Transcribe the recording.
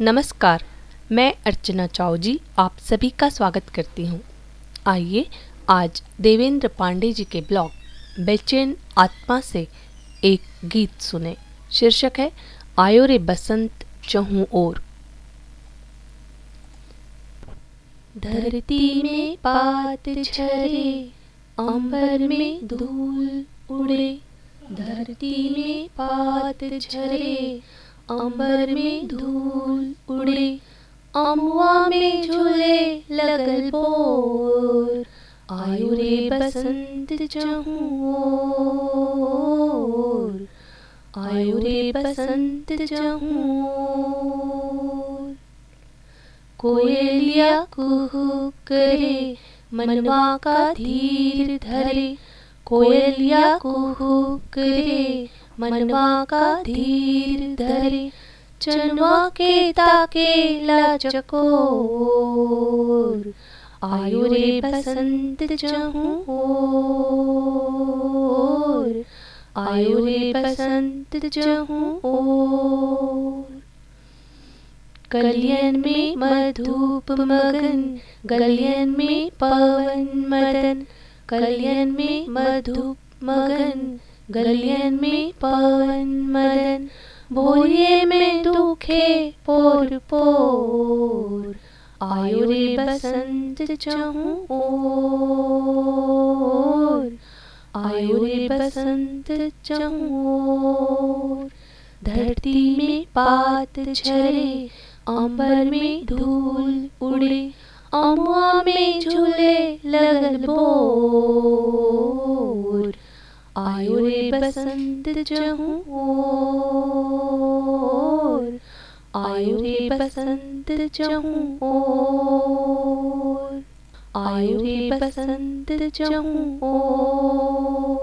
नमस्कार, मैं अर्चना चाव जी आप सभी का स्वागत करती हूँ। आइए, आज देवेंद्र पांडे जी के ब्लॉग, बेचैन आत्मा से एक गीत सुने। शीर्षक है, आयो रे बसंत, चहु और धरती में पात छरे, अंबर में धूल उड़े। धरती में पात झरे अंबर में धूल उड़े अमुआ में झूले लगल बोर आयु रे बसंत चहूर आयु रे बसंत चहूर कोयलिया कुहू करे, मनवा का धीर धरे। कोयलिया कुहू करे मनवा का धीर धरे, चनवा के ताके लचकोर आयु रे बसंत चहूर आयु रे बसंत चहूर कलियन में मधुप मगन, गलियन में पवन मदन कलियन में मधुप मगन गलियन में पवन, मदन भोरिए में दुखे, पोर पोर। आयु रे बसंत चहूँ, ओर। आयु रे बसंत चहूँ धरती में पात झरे, अंबर में धूल उड़े, अमुआ में झूले लगल बोर आयु रे बसंत जहूं और आयु रे बसंत जहूं और आयु रे बसंत जहूं ओर।